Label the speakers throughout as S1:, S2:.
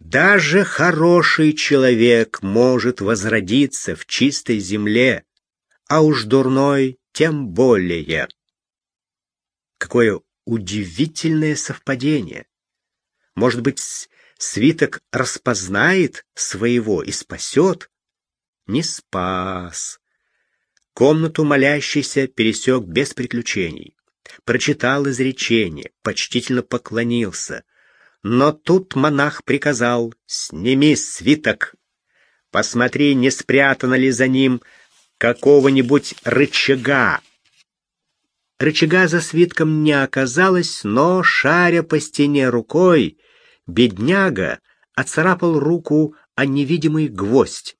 S1: Даже хороший человек может возродиться в чистой земле, а уж дурной тем более. Какое удивительное совпадение! Может быть, свиток распознает своего и спасет? Не спас. Комнату молящийся пересек без приключений. Прочитал изречение, почтительно поклонился. Но тут монах приказал «Сними свиток! Посмотри, не спрятано ли за ним какого-нибудь рычага». Рычага за свитком не оказалось, но, шаря по стене рукой, бедняга оцарапал руку о невидимый гвоздь,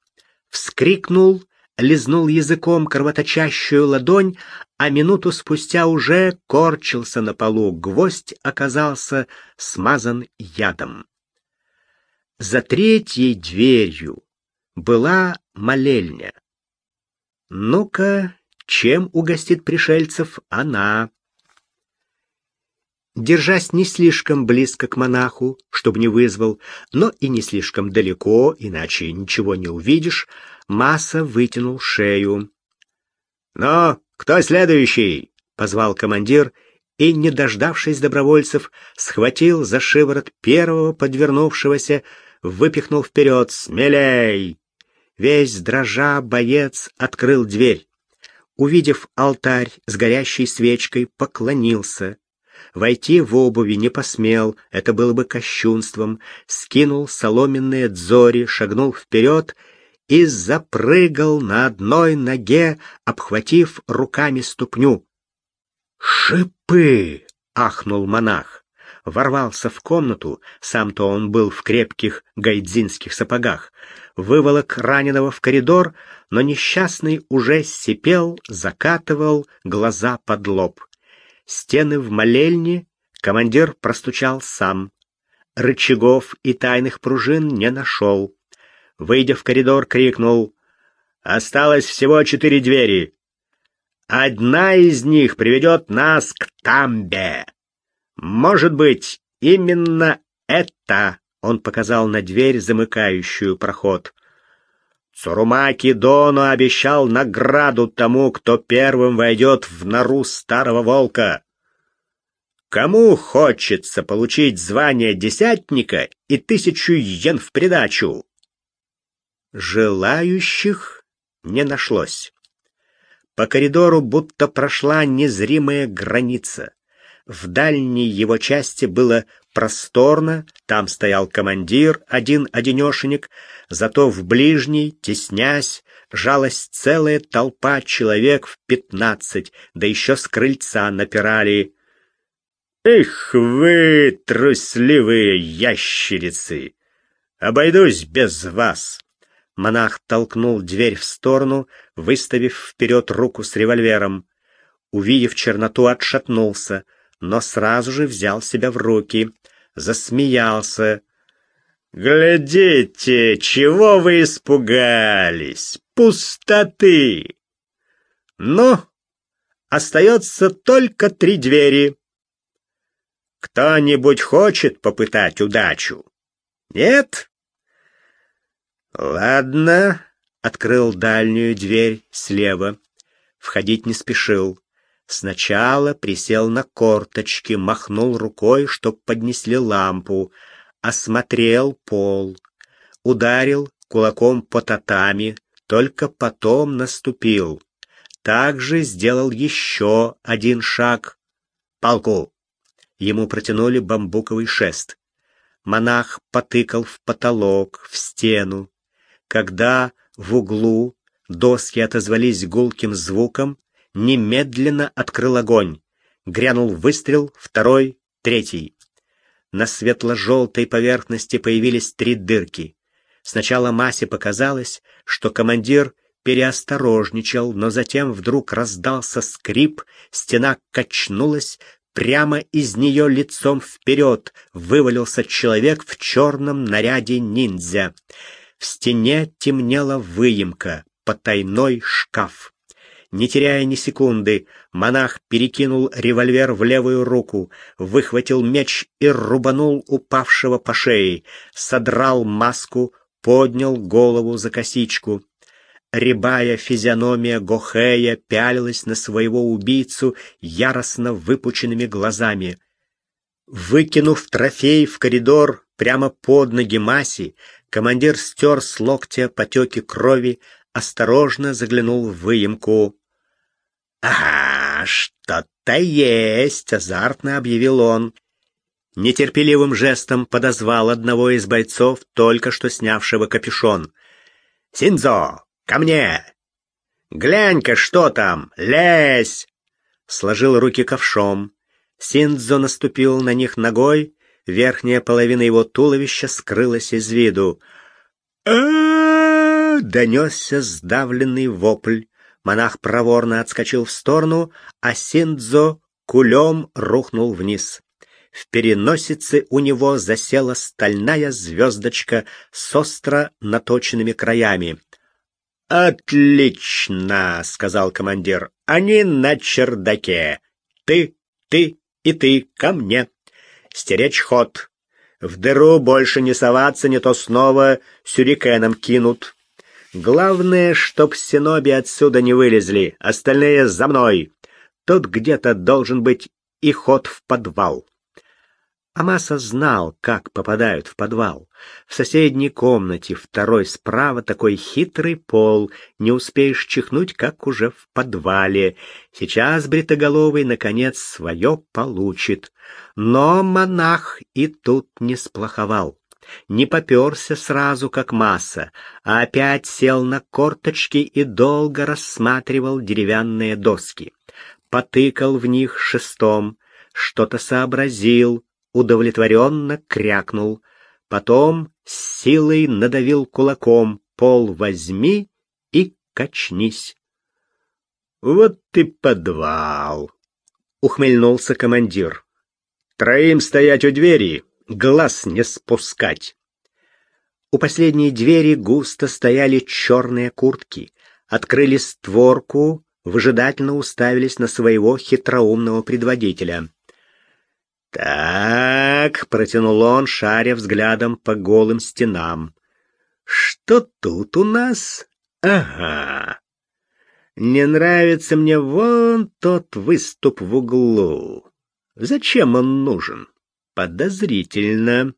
S1: вскрикнул лизнул языком кровоточащую ладонь, а минуту спустя уже корчился на полу. Гвоздь оказался смазан ядом. За третьей дверью была молельня. Ну-ка, чем угостит пришельцев она? Держась не слишком близко к монаху, чтобы не вызвал, но и не слишком далеко, иначе ничего не увидишь, Масса вытянул шею. «Ну, кто следующий?» — позвал командир и, не дождавшись добровольцев, схватил за шиворот первого подвернувшегося, выпихнул вперед. «Смелей!» Весь дрожа боец открыл дверь. Увидев алтарь с горящей свечкой, поклонился. Войти в обуви не посмел, это было бы кощунством. Скинул соломенные дзори, шагнул вперед — и запрыгал на одной ноге, обхватив руками ступню. «Шипы!» — ахнул монах. Ворвался в комнату, сам-то он был в крепких гайдзинских сапогах, выволок раненого в коридор, но несчастный уже сипел, закатывал глаза под лоб. Стены в молельне командир простучал сам. Рычагов и тайных пружин не нашел выйдя в коридор, крикнул «Осталось всего четыре двери. Одна из них приведет нас к Тамбе. Может быть, именно это...» Он показал на дверь, замыкающую проход. Цурумаки Дону обещал награду тому, кто первым войдет в нору старого волка. Кому хочется получить звание десятника и тысячу йен в придачу? Желающих не нашлось. По коридору будто прошла незримая граница. В дальней его части было просторно, там стоял командир, один-одинешенек, зато в ближней, теснясь, жалась целая толпа человек в пятнадцать, да еще с крыльца напирали. «Эх вы, трусливые ящерицы! Обойдусь без вас!» Монах толкнул дверь в сторону, выставив вперед руку с револьвером. Увидев черноту, отшатнулся, но сразу же взял себя в руки. Засмеялся. «Глядите, чего вы испугались? Пустоты!» «Ну, остается только три двери. Кто-нибудь хочет попытать удачу? Нет?» «Ладно», — открыл дальнюю дверь слева. Входить не спешил. Сначала присел на корточки, махнул рукой, чтоб поднесли лампу, осмотрел пол, ударил кулаком по татами, только потом наступил. Также сделал еще один шаг. Палку. Ему протянули бамбуковый шест. Монах потыкал в потолок, в стену, когда в углу доски отозвались гулким звуком, немедленно открыл огонь. Грянул выстрел, второй, третий. На светло-желтой поверхности появились три дырки. Сначала Масе показалось, что командир переосторожничал, но затем вдруг раздался скрип, стена качнулась, прямо из нее лицом вперед вывалился человек в черном наряде ниндзя. В стене темнела выемка, потайной шкаф. Не теряя ни секунды, монах перекинул револьвер в левую руку, выхватил меч и рубанул упавшего по шее, содрал маску, поднял голову за косичку. Рябая физиономия Гохея пялилась на своего убийцу яростно выпученными глазами. Выкинув трофей в коридор прямо под ноги Маси, командир стер с локтя потеки крови, осторожно заглянул в выемку. «Ага, что-то есть!» — азартно объявил он. Нетерпеливым жестом подозвал одного из бойцов, только что снявшего капюшон. «Синзо, ко мне! Глянь-ка, что там! Лезь!» Сложил руки ковшом. Синдзо наступил на них ногой, верхняя половина его туловища скрылась из виду. а донесся сдавленный вопль. Монах проворно отскочил в сторону, а Синдзо кулем рухнул вниз. В переносице у него засела стальная звездочка с остро наточенными краями. «Отлично!» — сказал командир. «Они на чердаке. Ты, ты и ты ко мне. Стеречь ход. В дыру больше не соваться, не то снова сюрикеном кинут. Главное, чтоб синоби отсюда не вылезли, остальные за мной. Тут где-то должен быть и ход в подвал. Амаса знал, как попадают в подвал. В соседней комнате, второй справа, такой хитрый пол. Не успеешь чихнуть, как уже в подвале. Сейчас Бритоголовый, наконец, свое получит. Но монах и тут не сплоховал. Не поперся сразу, как масса, а опять сел на корточки и долго рассматривал деревянные доски. Потыкал в них шестом, что-то сообразил, удовлетворенно крякнул. Потом с силой надавил кулаком «Пол возьми и качнись». «Вот ты подвал!» — ухмыльнулся командир. «Троим стоять у двери, глаз не спускать!» У последней двери густо стояли черные куртки. Открыли створку, выжидательно уставились на своего хитроумного предводителя. «Так», — протянул он, шаря взглядом по голым стенам. «Что тут у нас? Ага. Не нравится мне вон тот выступ в углу. Зачем он нужен? Подозрительно.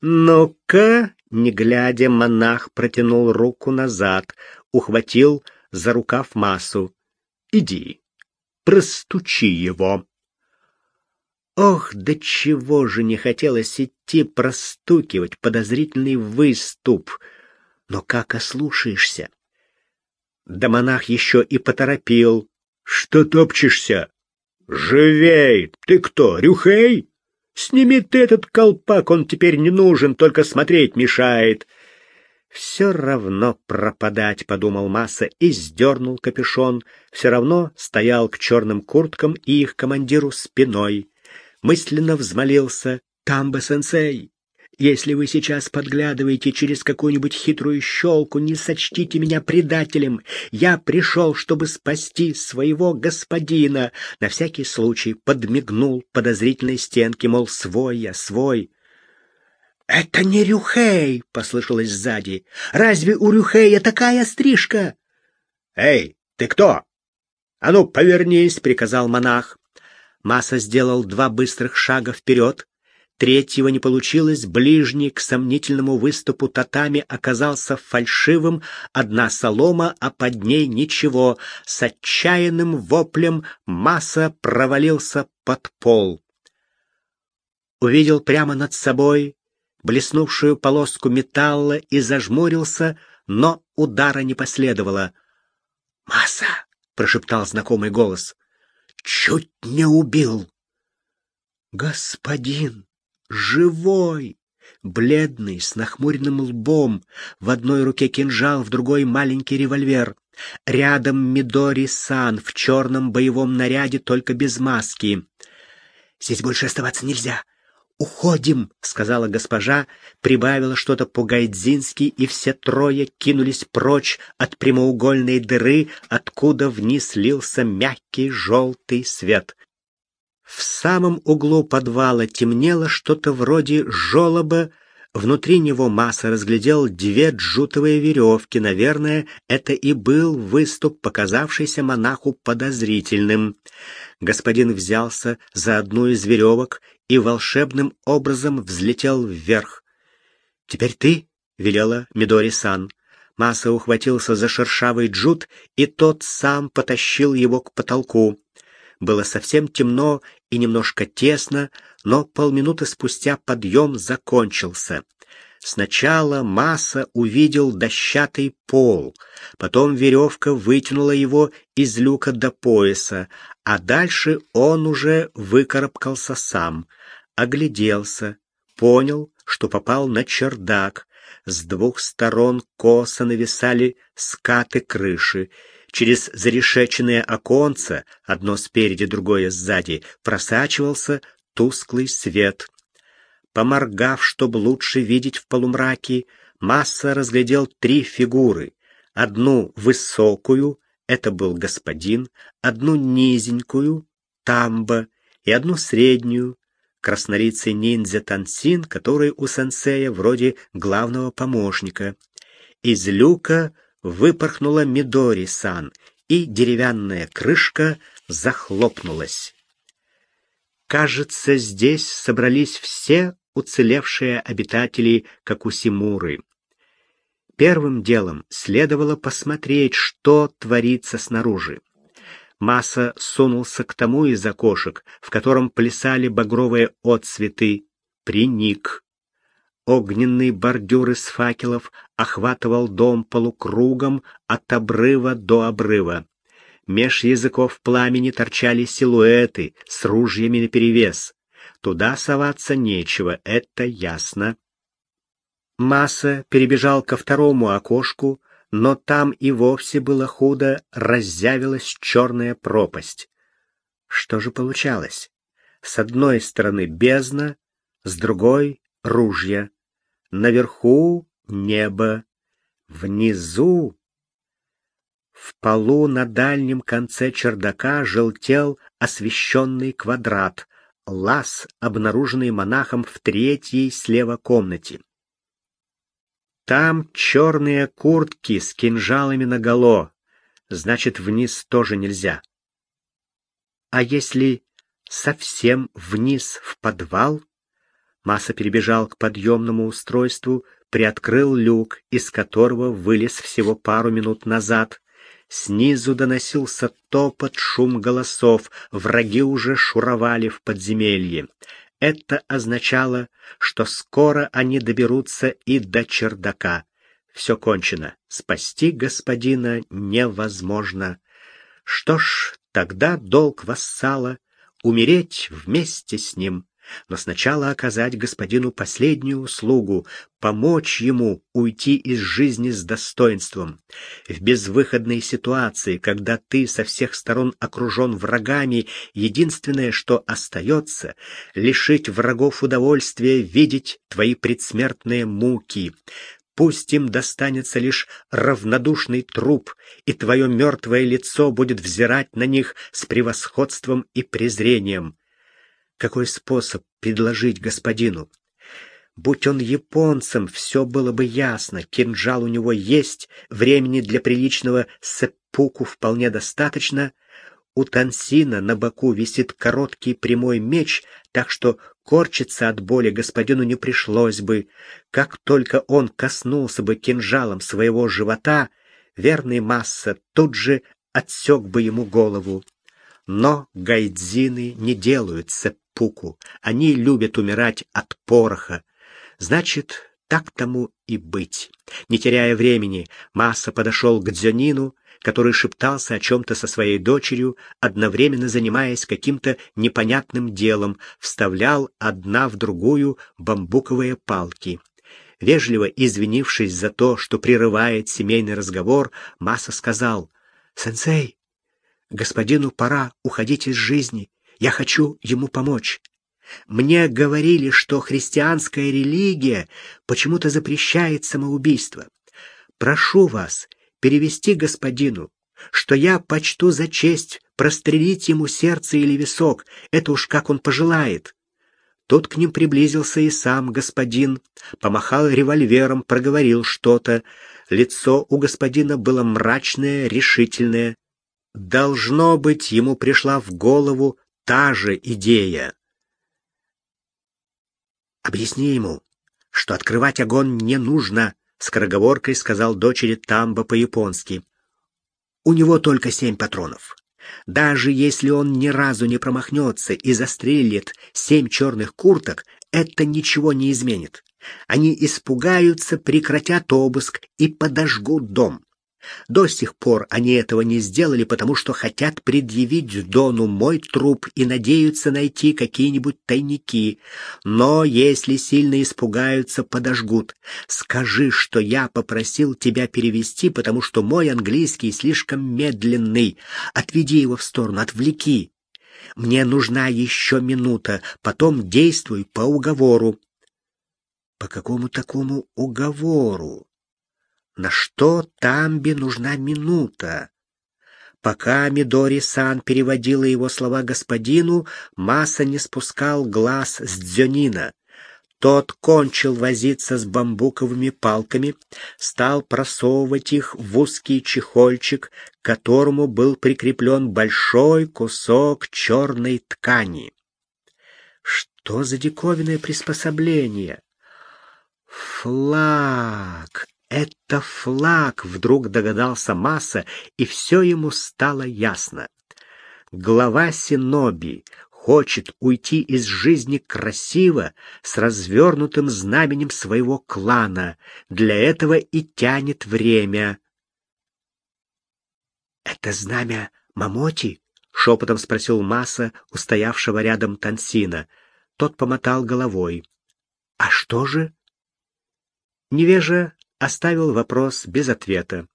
S1: Ну-ка, не глядя, монах протянул руку назад, ухватил за рукав массу. Иди, простучи его. Ох, до чего же не хотелось идти простукивать подозрительный выступ. Но как ослушаешься? Да монах еще и поторопил. Что топчешься? Живей! Ты кто, Рюхей? Сними ты этот колпак, он теперь не нужен, только смотреть мешает. Все равно пропадать, подумал Масса и сдернул капюшон. Все равно стоял к черным курткам и их командиру спиной мысленно взмолился «Тамба-сенсей, если вы сейчас подглядываете через какую-нибудь хитрую щелку, не сочтите меня предателем. Я пришел, чтобы спасти своего господина. На всякий случай подмигнул подозрительной стенке, мол, свой я, свой. «Это не Рюхей!» — послышалось сзади. «Разве у Рюхея такая стрижка?» «Эй, ты кто?» «А ну, повернись!» — приказал монах. Масса сделал два быстрых шага вперед. Третьего не получилось, ближний к сомнительному выступу татами оказался фальшивым, одна солома, а под ней ничего. С отчаянным воплем Масса провалился под пол. Увидел прямо над собой блеснувшую полоску металла и зажмурился, но удара не последовало. «Масса!» — прошептал знакомый голос чуть не убил. Господин, живой, бледный, с нахмуренным лбом, в одной руке кинжал, в другой маленький револьвер. Рядом Мидори-сан в черном боевом наряде, только без маски. Здесь больше оставаться нельзя. «Уходим!» — сказала госпожа, прибавила что-то по-гайдзински, и все трое кинулись прочь от прямоугольной дыры, откуда вниз лился мягкий желтый свет. В самом углу подвала темнело что-то вроде жолоба, Внутри него Масса разглядел две джутовые веревки. Наверное, это и был выступ, показавшийся монаху подозрительным. Господин взялся за одну из веревок и волшебным образом взлетел вверх. «Теперь ты?» — велела Мидори-сан. Масса ухватился за шершавый джут, и тот сам потащил его к потолку. Было совсем темно и немножко тесно, но полминуты спустя подъем закончился. Сначала Масса увидел дощатый пол, потом веревка вытянула его из люка до пояса, а дальше он уже выкарабкался сам, огляделся, понял, что попал на чердак. С двух сторон косо нависали скаты крыши, Через зарешеченное оконце, одно спереди, другое сзади, просачивался тусклый свет. Поморгав, чтобы лучше видеть в полумраке, Масса разглядел три фигуры. Одну высокую, это был господин, одну низенькую, тамба, и одну среднюю, краснолицый ниндзя Тансин, который у сенсея вроде главного помощника. Из люка выпорхнула Мидори-сан, и деревянная крышка захлопнулась. Кажется, здесь собрались все уцелевшие обитатели Какусимуры. Первым делом следовало посмотреть, что творится снаружи. Масса сунулся к тому из окошек, в котором плясали багровые отцветы, приник. Огненный бордюр из факелов охватывал дом полукругом от обрыва до обрыва. Меж языков пламени торчали силуэты с ружьями наперевес. Туда соваться нечего, это ясно. Масса перебежал ко второму окошку, но там и вовсе было худо, разъявилась черная пропасть. Что же получалось? С одной стороны бездна, с другой — ружья. Наверху небо, внизу в полу на дальнем конце чердака желтел освещенный квадрат, лаз, обнаруженный монахом в третьей слева комнате. Там черные куртки с кинжалами наголо, значит, вниз тоже нельзя. А если совсем вниз в подвал? Масса перебежал к подъемному устройству, приоткрыл люк, из которого вылез всего пару минут назад. Снизу доносился топот, шум голосов, враги уже шуровали в подземелье. Это означало, что скоро они доберутся и до чердака. Все кончено. Спасти господина невозможно. Что ж, тогда долг вассала — умереть вместе с ним но сначала оказать господину последнюю услугу, помочь ему уйти из жизни с достоинством. В безвыходной ситуации, когда ты со всех сторон окружен врагами, единственное, что остается, лишить врагов удовольствия видеть твои предсмертные муки. Пусть им достанется лишь равнодушный труп, и твое мертвое лицо будет взирать на них с превосходством и презрением. Какой способ предложить господину? Будь он японцем, все было бы ясно. Кинжал у него есть, времени для приличного сеппуку вполне достаточно. У Тансина на боку висит короткий прямой меч, так что корчиться от боли господину не пришлось бы. Как только он коснулся бы кинжалом своего живота, верный масса тут же отсек бы ему голову. Но гайдзины не делают сеппуку пуку. Они любят умирать от пороха. Значит, так тому и быть. Не теряя времени, Масса подошел к Дзюнину, который шептался о чем-то со своей дочерью, одновременно занимаясь каким-то непонятным делом, вставлял одна в другую бамбуковые палки. Вежливо извинившись за то, что прерывает семейный разговор, Масса сказал, «Сенсей, господину пора уходить из жизни. Я хочу ему помочь. Мне говорили, что христианская религия почему-то запрещает самоубийство. Прошу вас перевести господину, что я почту за честь прострелить ему сердце или висок, это уж как он пожелает. Тут к ним приблизился и сам господин, помахал револьвером, проговорил что-то. Лицо у господина было мрачное, решительное. Должно быть, ему пришла в голову та же идея. «Объясни ему, что открывать огонь не нужно», — скороговоркой сказал дочери Тамба по-японски. «У него только семь патронов. Даже если он ни разу не промахнется и застрелит семь черных курток, это ничего не изменит. Они испугаются, прекратят обыск и подожгут дом. До сих пор они этого не сделали, потому что хотят предъявить Дону мой труп и надеются найти какие-нибудь тайники. Но если сильно испугаются, подожгут. Скажи, что я попросил тебя перевести, потому что мой английский слишком медленный. Отведи его в сторону, отвлеки. Мне нужна еще минута, потом действуй по уговору. По какому такому уговору? На что Тамби нужна минута? Пока Мидори-сан переводила его слова господину, Маса не спускал глаз с Дзёнина. Тот кончил возиться с бамбуковыми палками, стал просовывать их в узкий чехольчик, к которому был прикреплен большой кусок черной ткани. Что за диковинное приспособление? Флаг! Это флаг, вдруг догадался Маса, и все ему стало ясно. Глава Синоби хочет уйти из жизни красиво, с развернутым знаменем своего клана. Для этого и тянет время. «Это знамя Мамоти?» — шепотом спросил Маса, устоявшего рядом Тансина. Тот помотал головой. «А что же?» Невежа оставил вопрос без ответа.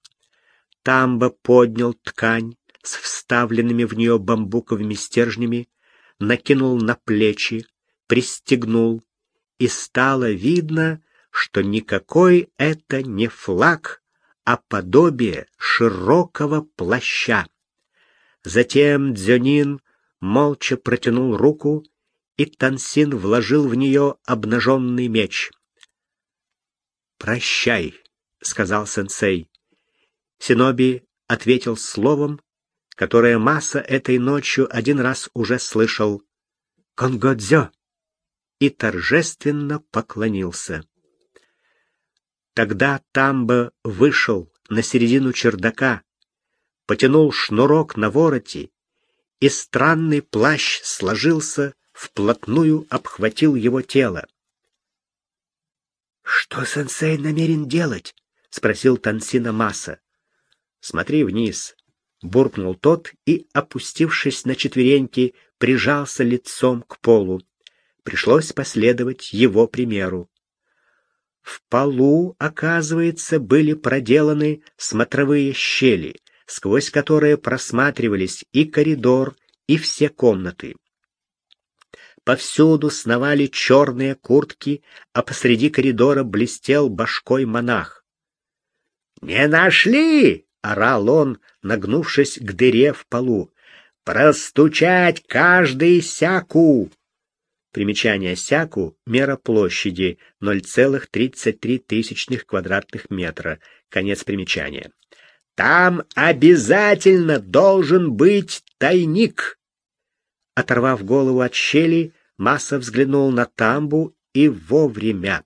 S1: Тамба поднял ткань с вставленными в нее бамбуковыми стержнями, накинул на плечи, пристегнул, и стало видно, что никакой это не флаг, а подобие широкого плаща. Затем Дзюнин молча протянул руку, и Тансин вложил в нее обнаженный меч — «Прощай», — сказал сенсей. Синоби ответил словом, которое Масса этой ночью один раз уже слышал. «Конгодзё!» и торжественно поклонился. Тогда Тамба вышел на середину чердака, потянул шнурок на вороте, и странный плащ сложился, вплотную обхватил его тело. Что сенсей намерен делать? спросил Тансина Маса. Смотри вниз, буркнул тот и, опустившись на четвереньки, прижался лицом к полу. Пришлось последовать его примеру. В полу, оказывается, были проделаны смотровые щели, сквозь которые просматривались и коридор, и все комнаты. Повсюду сновали черные куртки, а посреди коридора блестел башкой монах. «Не нашли!» — орал он, нагнувшись к дыре в полу. «Простучать каждый сяку!» Примечание сяку — мера площади 0,33 квадратных метра. Конец примечания. «Там обязательно должен быть тайник!» Оторвав голову от щели, Масса взглянул на тамбу и вовремя.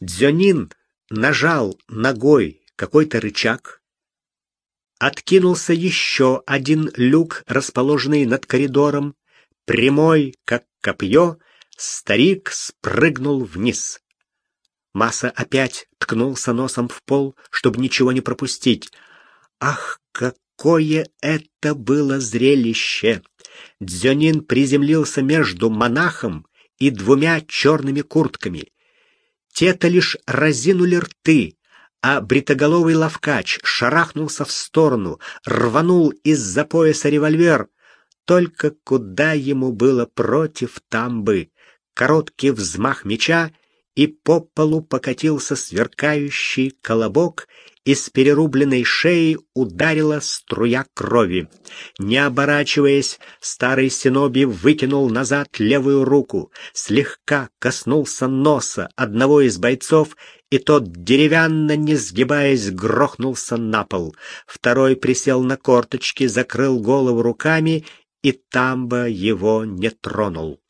S1: Дзёнин нажал ногой какой-то рычаг. Откинулся еще один люк, расположенный над коридором. Прямой, как копье, старик спрыгнул вниз. Масса опять ткнулся носом в пол, чтобы ничего не пропустить. Ах, как Какое это было зрелище! Дзюнин приземлился между монахом и двумя черными куртками. Те-то лишь разинули рты, а бритоголовый ловкач шарахнулся в сторону, рванул из-за пояса револьвер. только куда ему было против тамбы. Короткий взмах меча, и по полу покатился сверкающий колобок, из перерубленной шеи ударила струя крови. Не оборачиваясь, старый синоби выкинул назад левую руку, слегка коснулся носа одного из бойцов, и тот, деревянно не сгибаясь, грохнулся на пол. Второй присел на корточки, закрыл голову руками, и Тамба его не тронул.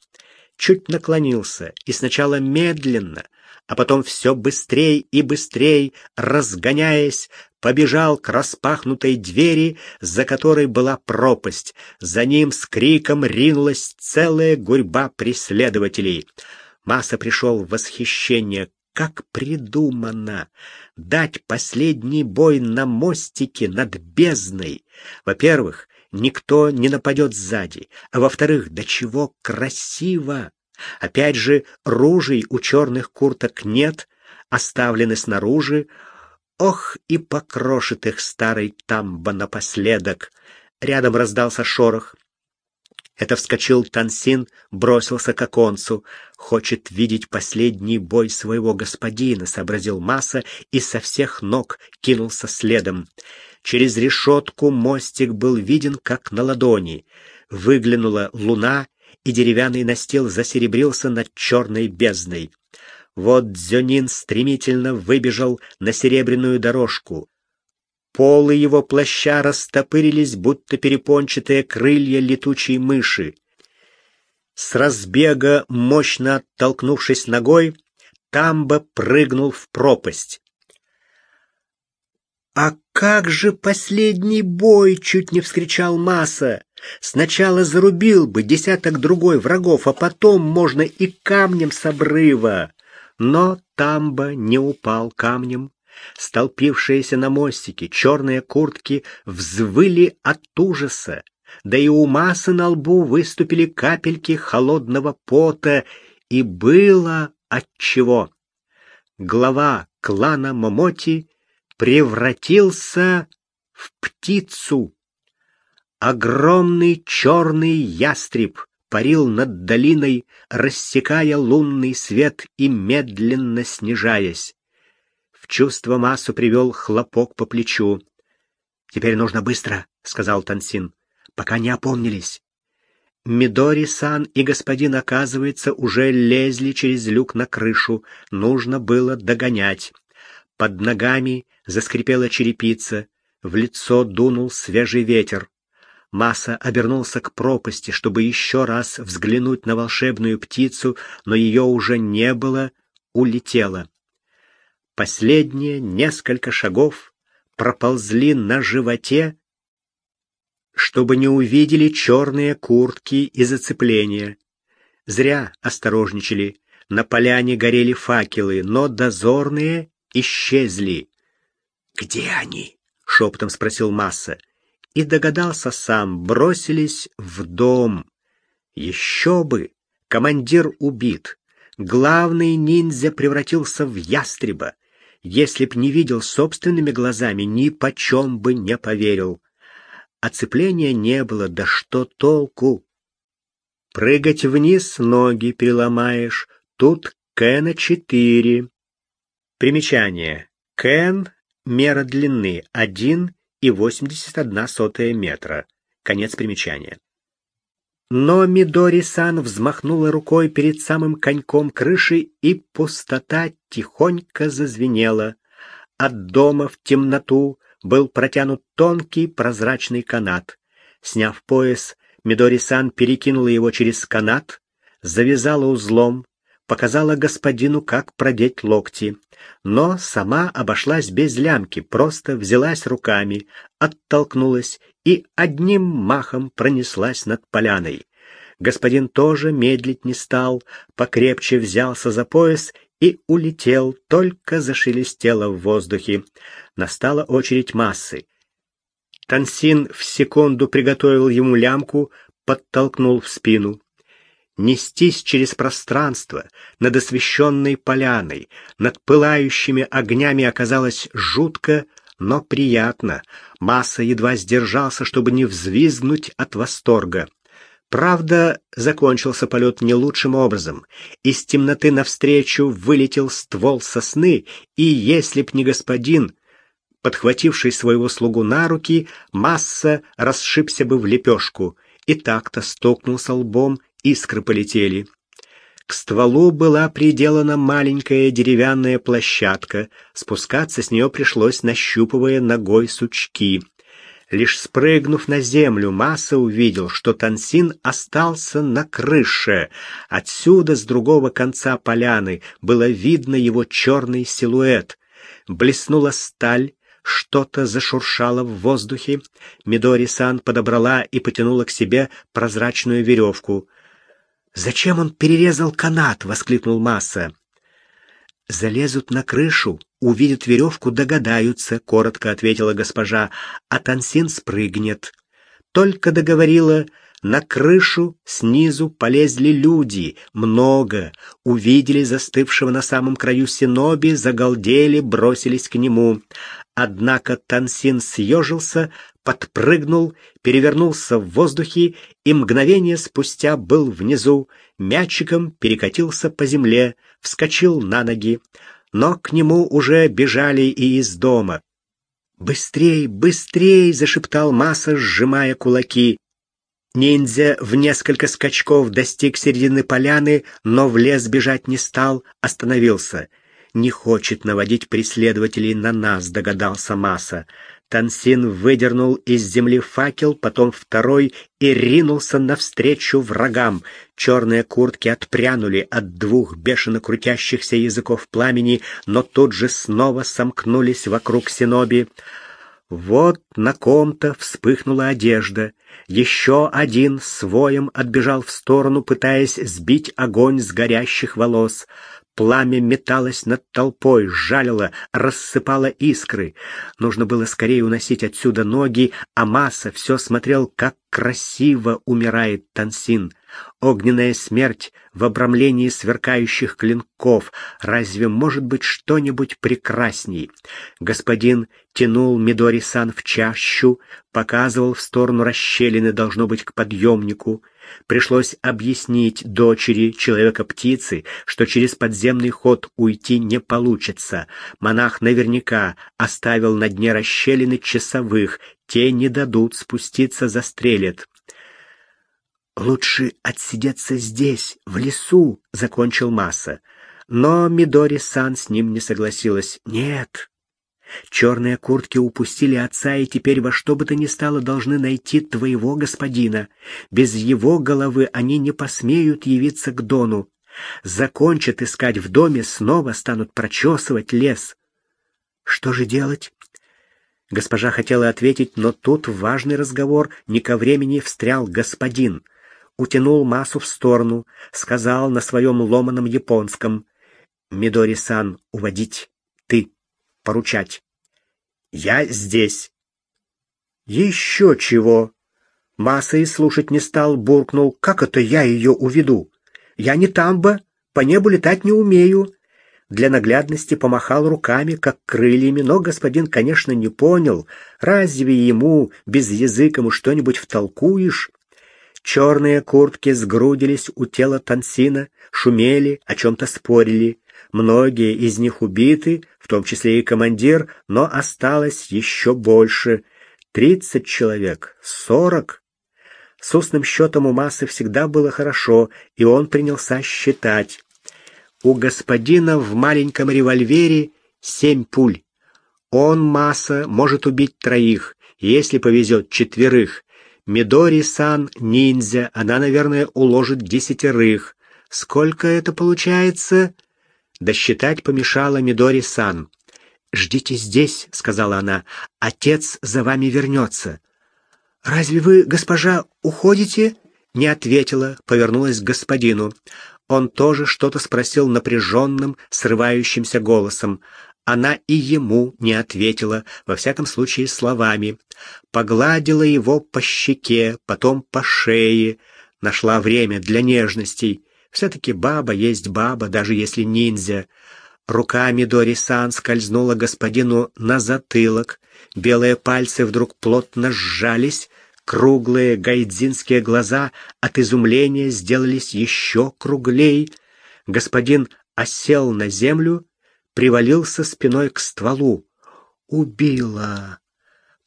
S1: Чуть наклонился, и сначала медленно — а потом все быстрей и быстрей, разгоняясь, побежал к распахнутой двери, за которой была пропасть. За ним с криком ринулась целая гурьба преследователей. Масса пришел в восхищение. Как придумано! Дать последний бой на мостике над бездной. Во-первых, никто не нападет сзади, а во-вторых, до чего красиво! Опять же, ружей у черных курток нет, оставлены снаружи. Ох, и покрошит их старый тамба напоследок. Рядом раздался шорох. Это вскочил Тансин, бросился к оконцу. Хочет видеть последний бой своего господина, сообразил Масса и со всех ног кинулся следом. Через решетку мостик был виден, как на ладони. Выглянула луна и деревянный настил засеребрился над черной бездной. Вот Дзюнин стремительно выбежал на серебряную дорожку. Полы его плаща растопырились, будто перепончатые крылья летучей мыши. С разбега, мощно оттолкнувшись ногой, Тамба прыгнул в пропасть. «А как же последний бой?» — чуть не вскричал Маса. «Сначала зарубил бы десяток другой врагов, а потом можно и камнем с обрыва». Но Тамба не упал камнем. Столпившиеся на мостике черные куртки взвыли от ужаса, да и у Масы на лбу выступили капельки холодного пота, и было отчего. Глава клана Момоти превратился в птицу. Огромный черный ястреб парил над долиной, рассекая лунный свет и медленно снижаясь. В чувство массу привел хлопок по плечу. «Теперь нужно быстро», — сказал Тансин, — «пока не опомнились». Мидори-сан и господин, оказывается, уже лезли через люк на крышу. Нужно было догонять. Под ногами заскрипела черепица, в лицо дунул свежий ветер. Маса обернулся к пропасти, чтобы еще раз взглянуть на волшебную птицу, но ее уже не было, улетела. Последние несколько шагов проползли на животе, чтобы не увидели черные куртки и зацепления. Зря осторожничали. На поляне горели факелы, но дозорные исчезли. «Где они?» — шепотом спросил Масса. И догадался сам, бросились в дом. Еще бы! Командир убит. Главный ниндзя превратился в ястреба. Если б не видел собственными глазами, ни почем бы не поверил. Оцепления не было, да что толку? Прыгать вниз ноги переломаешь, тут Кэна четыре. Примечание. Кэн — мера длины 1,81 метра. Конец примечания. Но Мидори-сан взмахнула рукой перед самым коньком крыши, и пустота тихонько зазвенела. От дома в темноту был протянут тонкий прозрачный канат. Сняв пояс, Мидори-сан перекинула его через канат, завязала узлом, показала господину, как продеть локти, но сама обошлась без лямки, просто взялась руками, оттолкнулась и одним махом пронеслась над поляной. Господин тоже медлить не стал, покрепче взялся за пояс и улетел, только зашелестело в воздухе. Настала очередь массы. Тансин в секунду приготовил ему лямку, подтолкнул в спину нестись через пространство над освещенной поляной, над пылающими огнями оказалось жутко, но приятно. Масса едва сдержался, чтобы не взвизгнуть от восторга. Правда, закончился полет не лучшим образом. Из темноты навстречу вылетел ствол сосны, и если б не господин, подхвативший своего слугу на руки, масса расшибся бы в лепешку. И так-то стукнулся лбом, искры полетели. К стволу была приделана маленькая деревянная площадка. Спускаться с нее пришлось, нащупывая ногой сучки. Лишь спрыгнув на землю, Масса увидел, что Тансин остался на крыше. Отсюда, с другого конца поляны, было видно его черный силуэт. Блеснула сталь, что-то зашуршало в воздухе. Мидори-сан подобрала и потянула к себе прозрачную веревку. «Зачем он перерезал канат?» — воскликнул Масса. «Залезут на крышу, увидят веревку, догадаются», — коротко ответила госпожа, — «а Тансин спрыгнет». Только договорила, на крышу снизу полезли люди, много, увидели застывшего на самом краю синоби, загалдели, бросились к нему. Однако Тансин съежился, подпрыгнул, перевернулся в воздухе и мгновение спустя был внизу, мячиком перекатился по земле, вскочил на ноги. Но к нему уже бежали и из дома. «Быстрей, быстрей!» — зашептал Маса, сжимая кулаки. Ниндзя в несколько скачков достиг середины поляны, но в лес бежать не стал, остановился — не хочет наводить преследователей на нас, догадался Маса. Тансин выдернул из земли факел, потом второй и ринулся навстречу врагам. Черные куртки отпрянули от двух бешено крутящихся языков пламени, но тут же снова сомкнулись вокруг Синоби. Вот на ком-то вспыхнула одежда. Еще один своем отбежал в сторону, пытаясь сбить огонь с горящих волос. Пламя металось над толпой, жалило, рассыпало искры. Нужно было скорее уносить отсюда ноги, а Масса все смотрел, как красиво умирает Тансин. Огненная смерть в обрамлении сверкающих клинков. Разве может быть что-нибудь прекрасней? Господин тянул Мидори-сан в чащу, показывал в сторону расщелины, должно быть, к подъемнику. Пришлось объяснить дочери человека-птицы, что через подземный ход уйти не получится. Монах наверняка оставил на дне расщелины часовых, те не дадут спуститься, застрелят. «Лучше отсидеться здесь, в лесу», — закончил Масса. Но Мидори-сан с ним не согласилась. «Нет, Черные куртки упустили отца и теперь во что бы то ни стало должны найти твоего господина. Без его головы они не посмеют явиться к Дону. Закончат искать в доме, снова станут прочесывать лес. Что же делать? Госпожа хотела ответить, но тут важный разговор не ко времени встрял господин. Утянул массу в сторону, сказал на своем ломаном японском. «Мидори-сан, уводить. Поручать. Я здесь. Еще чего? Масса и слушать не стал, буркнул. Как это я ее уведу? Я не тамба, по небу летать не умею. Для наглядности помахал руками, как крыльями, но господин, конечно, не понял. Разве ему, без языка, ему что-нибудь втолкуешь? Черные куртки сгрудились у тела Тансина, шумели, о чем-то спорили. Многие из них убиты, в том числе и командир, но осталось еще больше. Тридцать человек, сорок. С устным счетом у массы всегда было хорошо, и он принялся считать. У господина в маленьком револьвере семь пуль. Он, масса, может убить троих, если повезет четверых. Мидори-сан ниндзя, она, наверное, уложит десятерых. Сколько это получается? Досчитать помешала Мидори-сан. «Ждите здесь», — сказала она, — «отец за вами вернется». «Разве вы, госпожа, уходите?» Не ответила, повернулась к господину. Он тоже что-то спросил напряженным, срывающимся голосом. Она и ему не ответила, во всяком случае словами. Погладила его по щеке, потом по шее. Нашла время для нежностей. Все-таки баба есть баба, даже если ниндзя. Руками Дори-сан скользнула господину на затылок. Белые пальцы вдруг плотно сжались. Круглые гайдзинские глаза от изумления сделались еще круглей. Господин осел на землю, привалился спиной к стволу. Убила!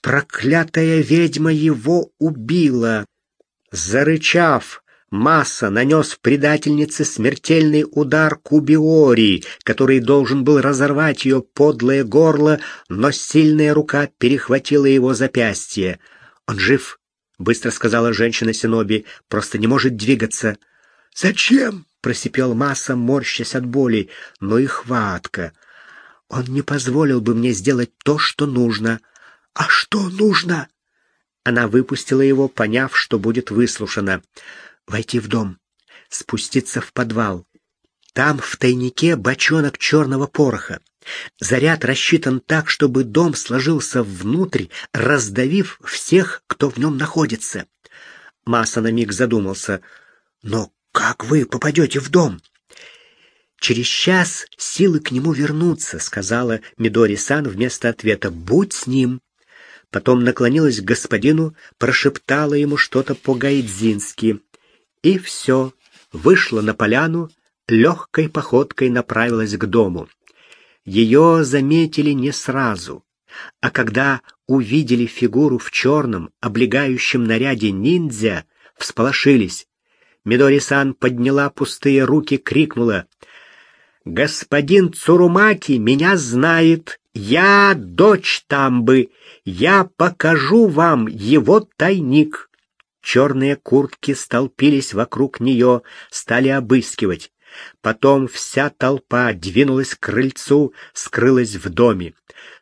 S1: Проклятая ведьма его убила! Зарычав, Масса нанес предательнице смертельный удар Кубиори, который должен был разорвать ее подлое горло, но сильная рука перехватила его запястье. «Он жив», — быстро сказала женщина Синоби, — «просто не может двигаться». «Зачем?» — просипел Масса, морщась от боли, но и хватка. «Он не позволил бы мне сделать то, что нужно». «А что нужно?» Она выпустила его, поняв, что будет выслушана войти в дом, спуститься в подвал. Там в тайнике бочонок черного пороха. Заряд рассчитан так, чтобы дом сложился внутрь, раздавив всех, кто в нем находится. Масса на миг задумался. «Но как вы попадете в дом?» «Через час силы к нему вернутся», — сказала Мидори-сан вместо ответа. «Будь с ним». Потом наклонилась к господину, прошептала ему что-то по-гайдзински. И все, вышла на поляну, легкой походкой направилась к дому. Ее заметили не сразу, а когда увидели фигуру в черном, облегающем наряде ниндзя, всполошились. Мидори-сан подняла пустые руки, крикнула «Господин Цурумаки меня знает! Я дочь Тамбы! Я покажу вам его тайник!» Черные куртки столпились вокруг нее, стали обыскивать. Потом вся толпа двинулась к крыльцу, скрылась в доме.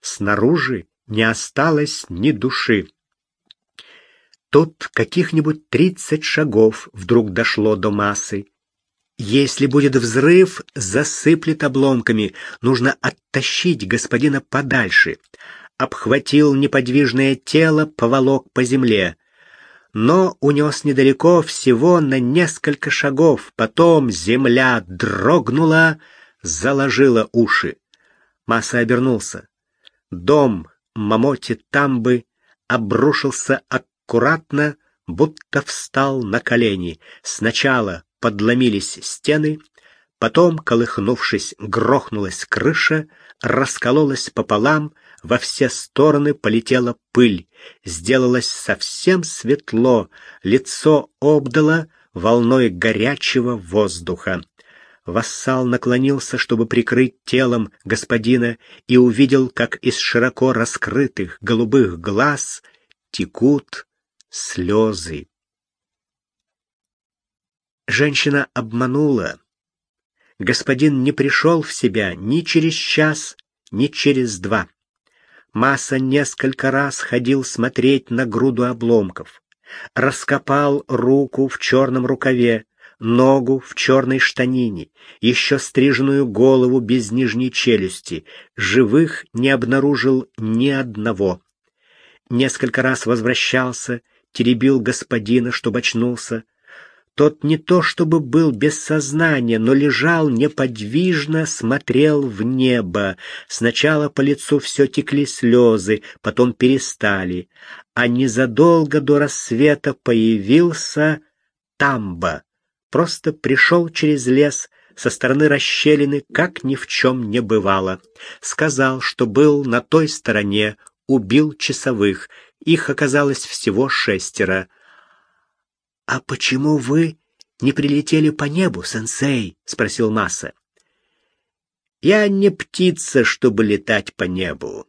S1: Снаружи не осталось ни души. Тут каких-нибудь тридцать шагов вдруг дошло до массы. Если будет взрыв, засыплет обломками. Нужно оттащить господина подальше. Обхватил неподвижное тело, поволок по земле но унес недалеко всего на несколько шагов. Потом земля дрогнула, заложила уши. Маса обернулся. Дом Мамоти Тамбы обрушился аккуратно, будто встал на колени. Сначала подломились стены, потом, колыхнувшись, грохнулась крыша, раскололась пополам — во все стороны полетела пыль, сделалось совсем светло, лицо обдало волной горячего воздуха. Вассал наклонился, чтобы прикрыть телом господина, и увидел, как из широко раскрытых голубых глаз текут слезы. Женщина обманула. Господин не пришел в себя ни через час, ни через два. Масса несколько раз ходил смотреть на груду обломков. Раскопал руку в черном рукаве, ногу в черной штанине, еще стриженную голову без нижней челюсти. Живых не обнаружил ни одного. Несколько раз возвращался, теребил господина, чтобы очнулся, тот не то чтобы был без сознания, но лежал неподвижно, смотрел в небо. Сначала по лицу все текли слезы, потом перестали. А незадолго до рассвета появился Тамба. Просто пришел через лес со стороны расщелины, как ни в чем не бывало. Сказал, что был на той стороне, убил часовых. Их оказалось всего шестеро. «А почему вы не прилетели по небу, сенсей?» — спросил Масса. «Я не птица, чтобы летать по небу.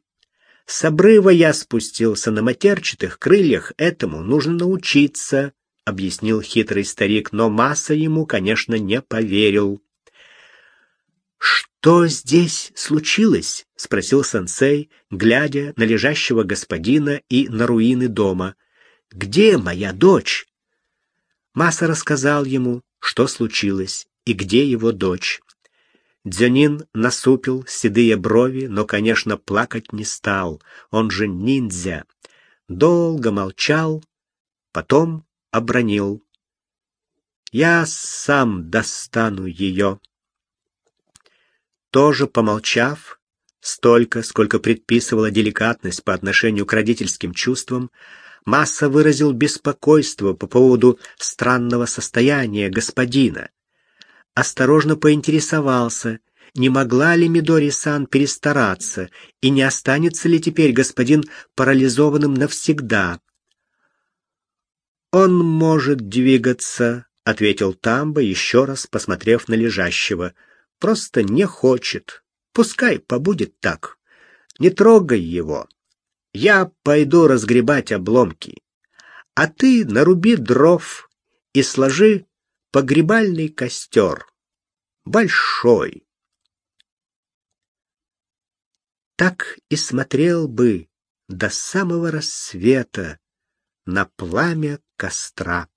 S1: С обрыва я спустился на матерчатых крыльях, этому нужно научиться», — объяснил хитрый старик, но Масса ему, конечно, не поверил. «Что здесь случилось?» — спросил сенсей, глядя на лежащего господина и на руины дома. «Где моя дочь?» Маса рассказал ему, что случилось и где его дочь. Дзюнин насупил седые брови, но, конечно, плакать не стал. Он же ниндзя. Долго молчал, потом обронил. «Я сам достану ее». Тоже помолчав, столько, сколько предписывала деликатность по отношению к родительским чувствам, Масса выразил беспокойство по поводу странного состояния господина. Осторожно поинтересовался, не могла ли Мидори-сан перестараться, и не останется ли теперь господин парализованным навсегда. «Он может двигаться», — ответил Тамба, еще раз посмотрев на лежащего. «Просто не хочет. Пускай побудет так. Не трогай его. Я пойду разгребать обломки. А ты наруби дров и сложи погребальный костер. Большой. Так и смотрел бы до самого рассвета на пламя костра.